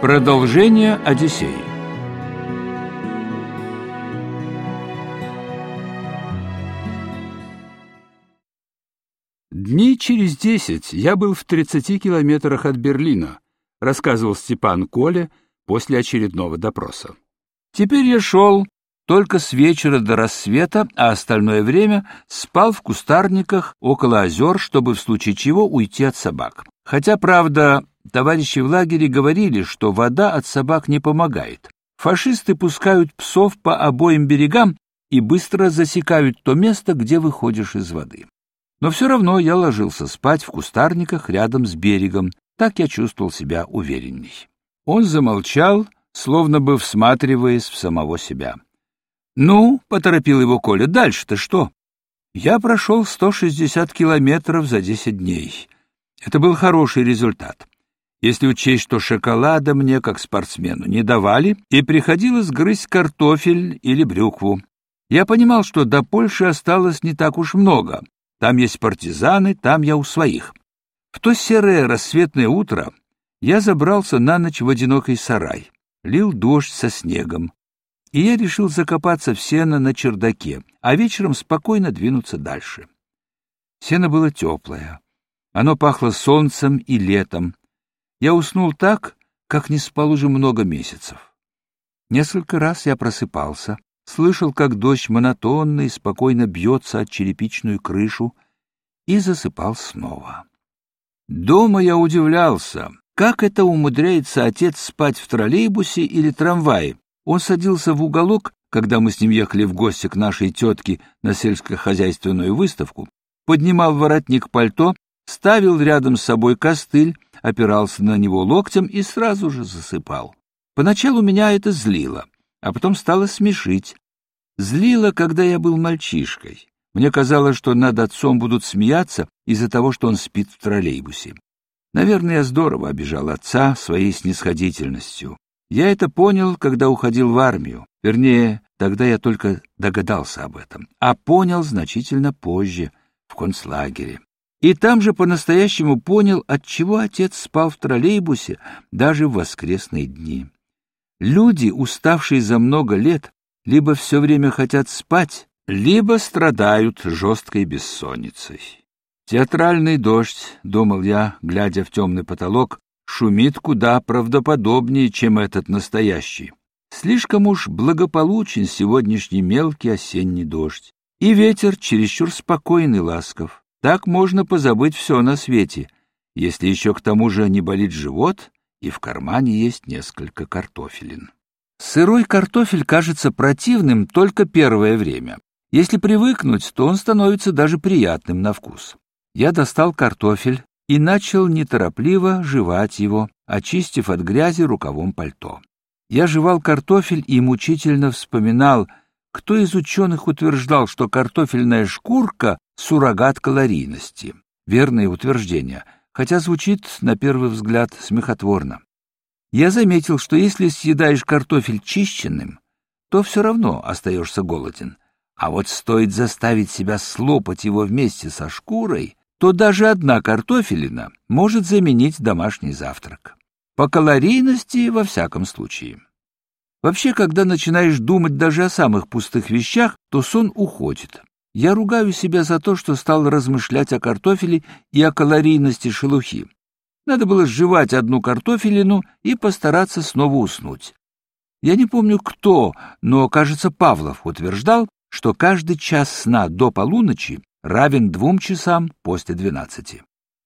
Продолжение Одиссеи Дни через десять я был в тридцати километрах от Берлина, рассказывал Степан Коле после очередного допроса. Теперь я шел только с вечера до рассвета, а остальное время спал в кустарниках около озер, чтобы в случае чего уйти от собак. Хотя, правда, товарищи в лагере говорили, что вода от собак не помогает. Фашисты пускают псов по обоим берегам и быстро засекают то место, где выходишь из воды. Но все равно я ложился спать в кустарниках рядом с берегом, так я чувствовал себя уверенней. Он замолчал, словно бы всматриваясь в самого себя. «Ну», — поторопил его Коля, — «дальше-то что?» Я прошел 160 километров за 10 дней. Это был хороший результат. Если учесть, что шоколада мне, как спортсмену, не давали, и приходилось грызть картофель или брюкву. Я понимал, что до Польши осталось не так уж много. Там есть партизаны, там я у своих. В то серое рассветное утро я забрался на ночь в одинокий сарай. Лил дождь со снегом. И я решил закопаться в сено на чердаке, а вечером спокойно двинуться дальше. Сено было теплое. Оно пахло солнцем и летом. Я уснул так, как не спал уже много месяцев. Несколько раз я просыпался, слышал, как дождь монотонно и спокойно бьется от черепичную крышу, и засыпал снова. Дома я удивлялся, как это умудряется отец спать в троллейбусе или трамвае. Он садился в уголок, когда мы с ним ехали в гости к нашей тетке на сельскохозяйственную выставку, поднимал воротник пальто ставил рядом с собой костыль, опирался на него локтем и сразу же засыпал. Поначалу меня это злило, а потом стало смешить. Злило, когда я был мальчишкой. Мне казалось, что над отцом будут смеяться из-за того, что он спит в троллейбусе. Наверное, я здорово обижал отца своей снисходительностью. Я это понял, когда уходил в армию. Вернее, тогда я только догадался об этом, а понял значительно позже, в концлагере. И там же по-настоящему понял, отчего отец спал в троллейбусе даже в воскресные дни. Люди, уставшие за много лет, либо все время хотят спать, либо страдают жесткой бессонницей. Театральный дождь, — думал я, глядя в темный потолок, — шумит куда правдоподобнее, чем этот настоящий. Слишком уж благополучен сегодняшний мелкий осенний дождь, и ветер чересчур спокойный ласков. Так можно позабыть все на свете, если еще к тому же не болит живот и в кармане есть несколько картофелин. Сырой картофель кажется противным только первое время. Если привыкнуть, то он становится даже приятным на вкус. Я достал картофель и начал неторопливо жевать его, очистив от грязи рукавом пальто. Я жевал картофель и мучительно вспоминал, кто из ученых утверждал, что картофельная шкурка — суррогат калорийности? Верное утверждение, хотя звучит, на первый взгляд, смехотворно. Я заметил, что если съедаешь картофель чищенным, то все равно остаешься голоден. А вот стоит заставить себя слопать его вместе со шкурой, то даже одна картофелина может заменить домашний завтрак. По калорийности во всяком случае. Вообще, когда начинаешь думать даже о самых пустых вещах, то сон уходит. Я ругаю себя за то, что стал размышлять о картофеле и о калорийности шелухи. Надо было сживать одну картофелину и постараться снова уснуть. Я не помню кто, но, кажется, Павлов утверждал, что каждый час сна до полуночи равен двум часам после двенадцати.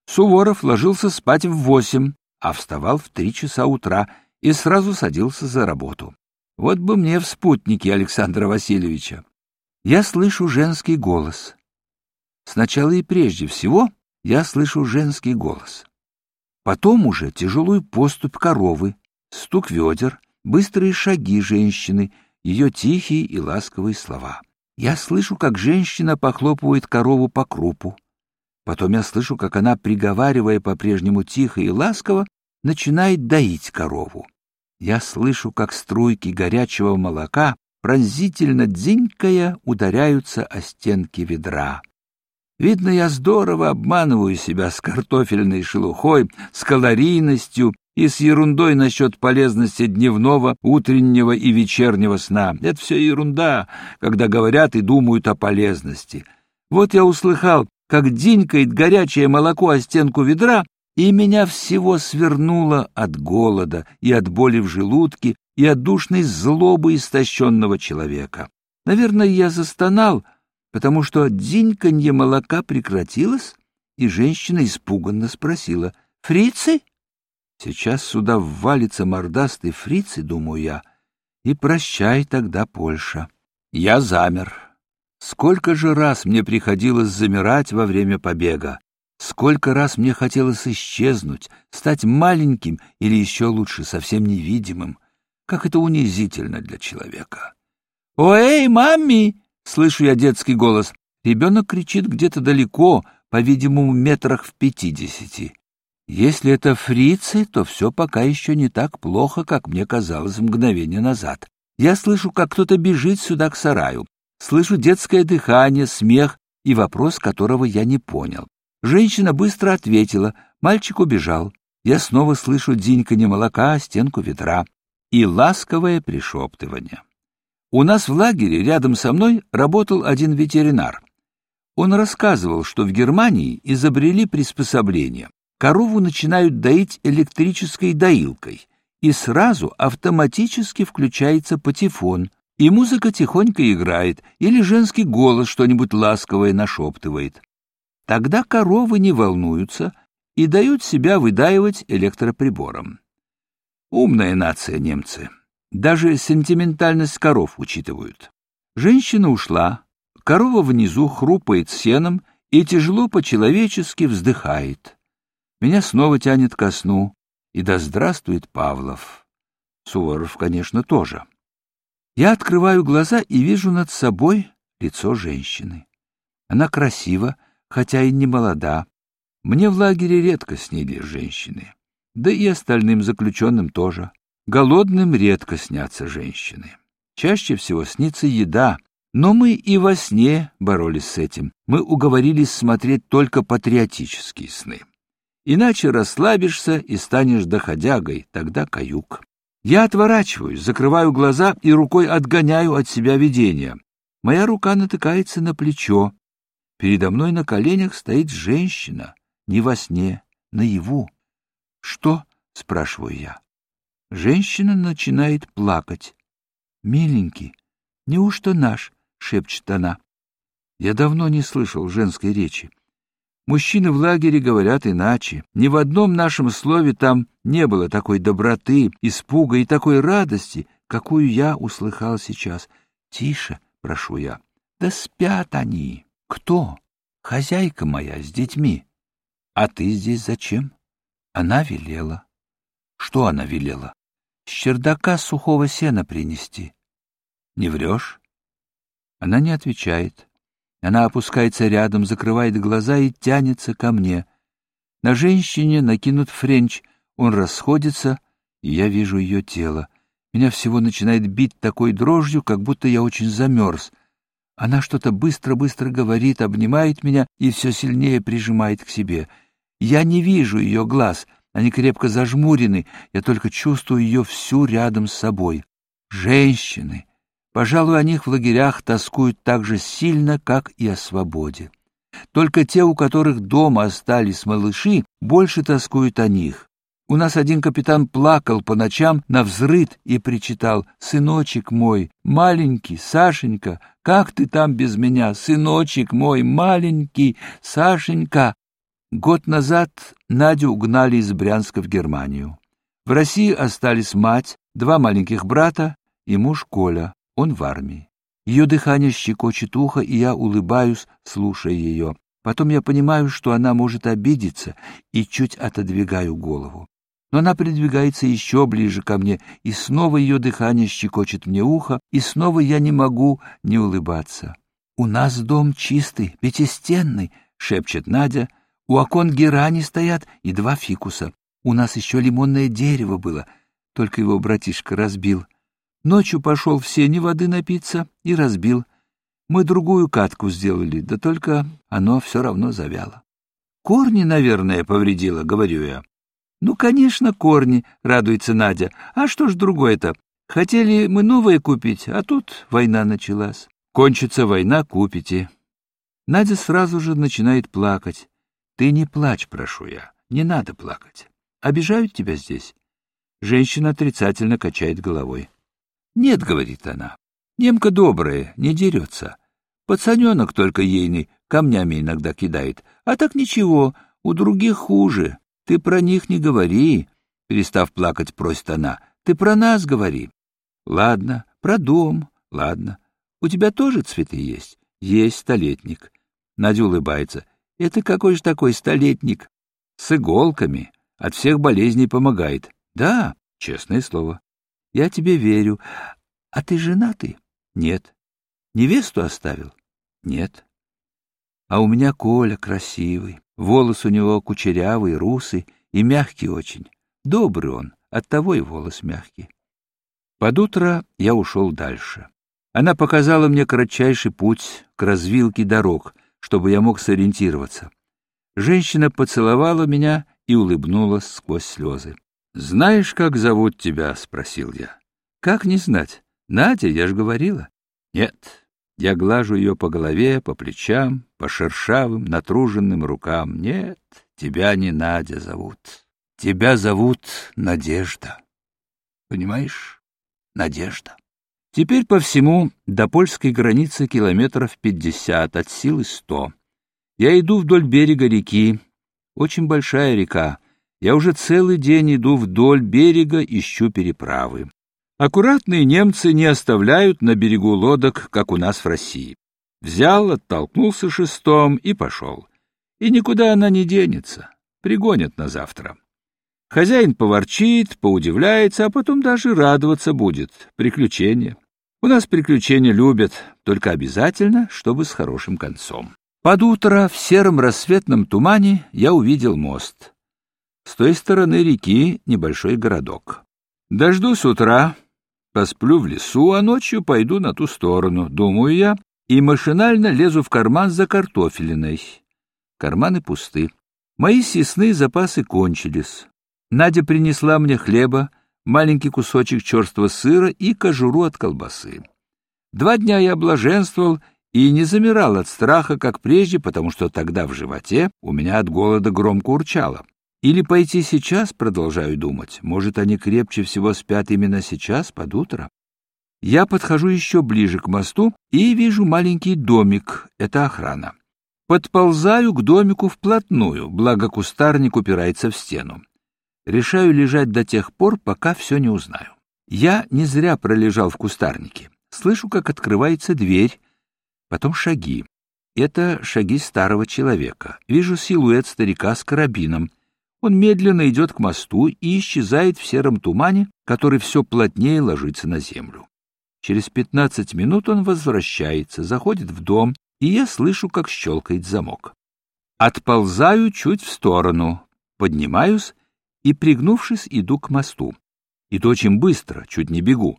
Суворов ложился спать в восемь, а вставал в три часа утра и сразу садился за работу. Вот бы мне в спутнике Александра Васильевича. Я слышу женский голос. Сначала и прежде всего я слышу женский голос. Потом уже тяжелую поступь коровы, стук ведер, быстрые шаги женщины, ее тихие и ласковые слова. Я слышу, как женщина похлопывает корову по крупу. Потом я слышу, как она, приговаривая по-прежнему тихо и ласково, начинает доить корову. Я слышу, как струйки горячего молока, пронзительно дзинькая, ударяются о стенки ведра. Видно, я здорово обманываю себя с картофельной шелухой, с калорийностью и с ерундой насчет полезности дневного, утреннего и вечернего сна. Это все ерунда, когда говорят и думают о полезности. Вот я услыхал, как динькает горячее молоко о стенку ведра, и меня всего свернуло от голода и от боли в желудке и от душной злобы истощенного человека. Наверное, я застонал, потому что диньканье молока прекратилось, и женщина испуганно спросила «Фрицы?» Сейчас сюда ввалится мордастый фрицы, думаю я, и прощай тогда Польша. Я замер. Сколько же раз мне приходилось замирать во время побега, сколько раз мне хотелось исчезнуть, стать маленьким или еще лучше, совсем невидимым. Как это унизительно для человека. «Ой, мамми!» — слышу я детский голос. Ребенок кричит где-то далеко, по-видимому, метрах в пятидесяти. Если это фрицы, то все пока еще не так плохо, как мне казалось мгновение назад. Я слышу, как кто-то бежит сюда к сараю. Слышу детское дыхание, смех и вопрос, которого я не понял. Женщина быстро ответила, мальчик убежал. Я снова слышу дзиньканье молока, стенку ведра и ласковое пришептывание. У нас в лагере рядом со мной работал один ветеринар. Он рассказывал, что в Германии изобрели приспособление. Корову начинают доить электрической доилкой, и сразу автоматически включается патефон, и музыка тихонько играет, или женский голос что-нибудь ласковое нашептывает. Тогда коровы не волнуются и дают себя выдаивать электроприбором. Умная нация немцы. Даже сентиментальность коров учитывают. Женщина ушла, корова внизу хрупает сеном и тяжело по-человечески вздыхает. Меня снова тянет ко сну, и да здравствует Павлов. Суворов, конечно, тоже. Я открываю глаза и вижу над собой лицо женщины. Она красива, хотя и не молода. Мне в лагере редко снились женщины, да и остальным заключенным тоже. Голодным редко снятся женщины. Чаще всего снится еда, но мы и во сне боролись с этим. Мы уговорились смотреть только патриотические сны. Иначе расслабишься и станешь доходягой, тогда каюк. Я отворачиваюсь, закрываю глаза и рукой отгоняю от себя видение. Моя рука натыкается на плечо. Передо мной на коленях стоит женщина, не во сне, наяву. «Что?» — спрашиваю я. Женщина начинает плакать. «Миленький, неужто наш?» — шепчет она. Я давно не слышал женской речи. Мужчины в лагере говорят иначе. Ни в одном нашем слове там не было такой доброты, испуга и такой радости, какую я услыхал сейчас. «Тише!» — прошу я. «Да спят они!» «Кто?» «Хозяйка моя с детьми». «А ты здесь зачем?» Она велела. «Что она велела?» с чердака сухого сена принести. Не врешь? Она не отвечает. Она опускается рядом, закрывает глаза и тянется ко мне. На женщине накинут френч, он расходится, и я вижу ее тело. Меня всего начинает бить такой дрожью, как будто я очень замерз. Она что-то быстро-быстро говорит, обнимает меня и все сильнее прижимает к себе. Я не вижу ее глаз — они крепко зажмурены, я только чувствую ее всю рядом с собой. Женщины. Пожалуй, о них в лагерях тоскуют так же сильно, как и о свободе. Только те, у которых дома остались малыши, больше тоскуют о них. У нас один капитан плакал по ночам на взрыд и причитал «Сыночек мой, маленький, Сашенька, как ты там без меня? Сыночек мой, маленький, Сашенька!» Год назад Надю угнали из Брянска в Германию. В России остались мать, два маленьких брата и муж Коля, он в армии. Ее дыхание щекочет ухо, и я улыбаюсь, слушая ее. Потом я понимаю, что она может обидеться, и чуть отодвигаю голову. Но она придвигается еще ближе ко мне, и снова ее дыхание щекочет мне ухо, и снова я не могу не улыбаться. «У нас дом чистый, пятистенный», — шепчет Надя, — у окон герани стоят и два фикуса. У нас еще лимонное дерево было, только его братишка разбил. Ночью пошел в сене воды напиться и разбил. Мы другую катку сделали, да только оно все равно завяло. Корни, наверное, повредило, говорю я. Ну, конечно, корни, радуется Надя. А что ж другое-то? Хотели мы новое купить, а тут война началась. Кончится война, купите. Надя сразу же начинает плакать. Ты не плачь, прошу я. Не надо плакать. Обижают тебя здесь? Женщина отрицательно качает головой. Нет, говорит она. Немка добрая, не дерется. Пацаненок только ейный камнями иногда кидает. А так ничего, у других хуже. Ты про них не говори, перестав плакать, просит она. Ты про нас говори. Ладно, про дом, ладно. У тебя тоже цветы есть? Есть столетник. Надя улыбается. Это какой же такой столетник? С иголками. От всех болезней помогает. Да, честное слово. Я тебе верю. А ты женатый? Нет. Невесту оставил? Нет. А у меня Коля красивый. Волос у него кучерявый, русый и мягкий очень. Добрый он, оттого и волос мягкий. Под утро я ушел дальше. Она показала мне кратчайший путь к развилке дорог, чтобы я мог сориентироваться. Женщина поцеловала меня и улыбнулась сквозь слезы. «Знаешь, как зовут тебя?» — спросил я. «Как не знать? Надя, я ж говорила». «Нет». Я глажу ее по голове, по плечам, по шершавым, натруженным рукам. «Нет, тебя не Надя зовут. Тебя зовут Надежда. Понимаешь? Надежда». Теперь по всему до польской границы километров пятьдесят, от силы сто. Я иду вдоль берега реки. Очень большая река. Я уже целый день иду вдоль берега, ищу переправы. Аккуратные немцы не оставляют на берегу лодок, как у нас в России. Взял, оттолкнулся шестом и пошел. И никуда она не денется. Пригонят на завтра. Хозяин поворчит, поудивляется, а потом даже радоваться будет. Приключения. У нас приключения любят, только обязательно, чтобы с хорошим концом. Под утро в сером рассветном тумане я увидел мост. С той стороны реки небольшой городок. Дождусь утра, посплю в лесу, а ночью пойду на ту сторону, думаю я, и машинально лезу в карман за картофелиной. Карманы пусты. Мои съестные запасы кончились. Надя принесла мне хлеба, маленький кусочек черствого сыра и кожуру от колбасы. Два дня я блаженствовал и не замирал от страха, как прежде, потому что тогда в животе у меня от голода громко урчало. Или пойти сейчас, продолжаю думать, может, они крепче всего спят именно сейчас, под утро? Я подхожу еще ближе к мосту и вижу маленький домик, это охрана. Подползаю к домику вплотную, благо кустарник упирается в стену. Решаю лежать до тех пор, пока все не узнаю. Я не зря пролежал в кустарнике. Слышу, как открывается дверь, потом шаги. Это шаги старого человека. Вижу силуэт старика с карабином. Он медленно идет к мосту и исчезает в сером тумане, который все плотнее ложится на землю. Через пятнадцать минут он возвращается, заходит в дом, и я слышу, как щелкает замок. Отползаю чуть в сторону, поднимаюсь и, пригнувшись, иду к мосту. Иду очень быстро, чуть не бегу.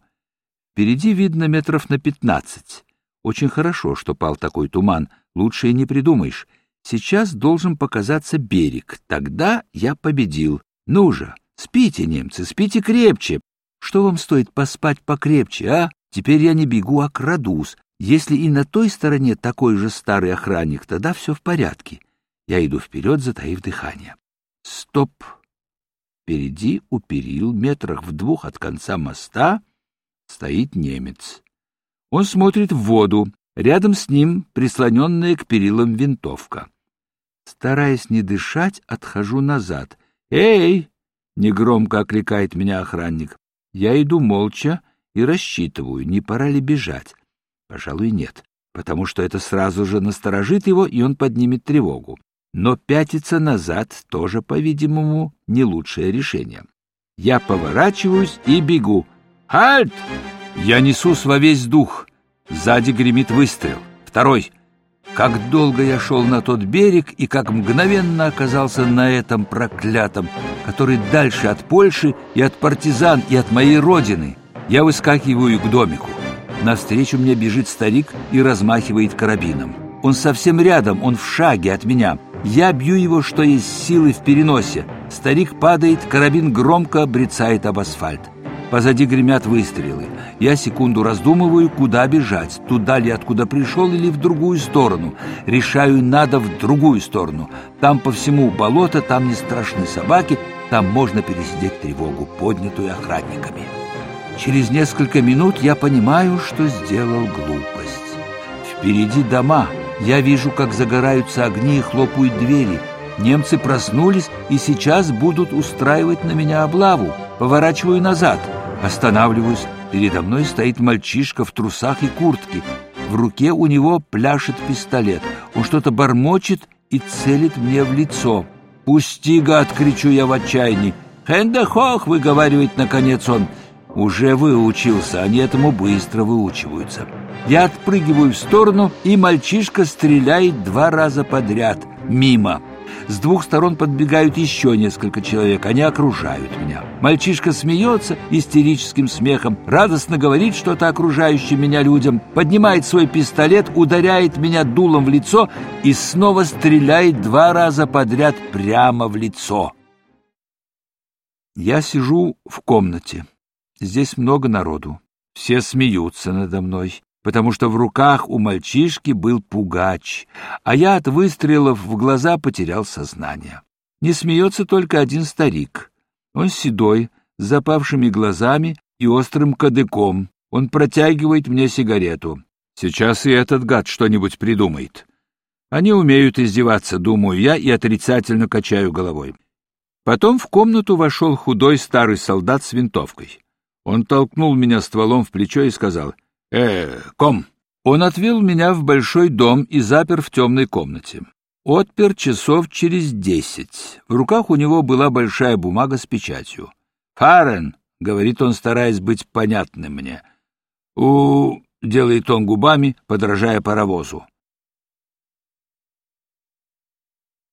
Впереди видно метров на пятнадцать. Очень хорошо, что пал такой туман, лучше и не придумаешь. Сейчас должен показаться берег, тогда я победил. Ну же, спите, немцы, спите крепче. Что вам стоит поспать покрепче, а? Теперь я не бегу, а крадусь. Если и на той стороне такой же старый охранник, тогда все в порядке. Я иду вперед, затаив дыхание. Стоп! Впереди у перил, метрах в двух от конца моста, стоит немец. Он смотрит в воду, рядом с ним прислоненная к перилам винтовка. Стараясь не дышать, отхожу назад. «Эй!» — негромко окликает меня охранник. Я иду молча и рассчитываю, не пора ли бежать. Пожалуй, нет, потому что это сразу же насторожит его, и он поднимет тревогу но пятиться назад тоже, по-видимому, не лучшее решение. Я поворачиваюсь и бегу. «Хальт!» Я несусь во весь дух. Сзади гремит выстрел. Второй. Как долго я шел на тот берег и как мгновенно оказался на этом проклятом, который дальше от Польши и от партизан и от моей родины. Я выскакиваю к домику. Навстречу мне бежит старик и размахивает карабином. Он совсем рядом, он в шаге от меня. Я бью его, что есть силы в переносе. Старик падает, карабин громко брецает об асфальт. Позади гремят выстрелы. Я секунду раздумываю, куда бежать. Туда ли, откуда пришел, или в другую сторону. Решаю, надо в другую сторону. Там по всему болото, там не страшны собаки, там можно пересидеть тревогу, поднятую охранниками. Через несколько минут я понимаю, что сделал глупость. Впереди дома. Я вижу, как загораются огни и хлопают двери. Немцы проснулись и сейчас будут устраивать на меня облаву. Поворачиваю назад. Останавливаюсь. Передо мной стоит мальчишка в трусах и куртке. В руке у него пляшет пистолет. Он что-то бормочет и целит мне в лицо. «Пусти, гад!» — кричу я в отчаянии. «Хендехох!» — выговаривает наконец он. Уже выучился, они этому быстро выучиваются. Я отпрыгиваю в сторону, и мальчишка стреляет два раза подряд, мимо. С двух сторон подбегают еще несколько человек, они окружают меня. Мальчишка смеется истерическим смехом, радостно говорит что-то окружающим меня людям, поднимает свой пистолет, ударяет меня дулом в лицо и снова стреляет два раза подряд прямо в лицо. Я сижу в комнате. Здесь много народу. Все смеются надо мной, потому что в руках у мальчишки был пугач, а я от выстрелов в глаза потерял сознание. Не смеется только один старик. Он седой, с запавшими глазами и острым кадыком. Он протягивает мне сигарету. Сейчас и этот гад что-нибудь придумает. Они умеют издеваться, думаю я, и отрицательно качаю головой. Потом в комнату вошел худой старый солдат с винтовкой. Он толкнул меня стволом в плечо и сказал «Э, ком!». Он отвел меня в большой дом и запер в темной комнате. Отпер часов через десять. В руках у него была большая бумага с печатью. «Фарен!» — говорит он, стараясь быть понятным мне. «У...» — делает он губами, подражая паровозу.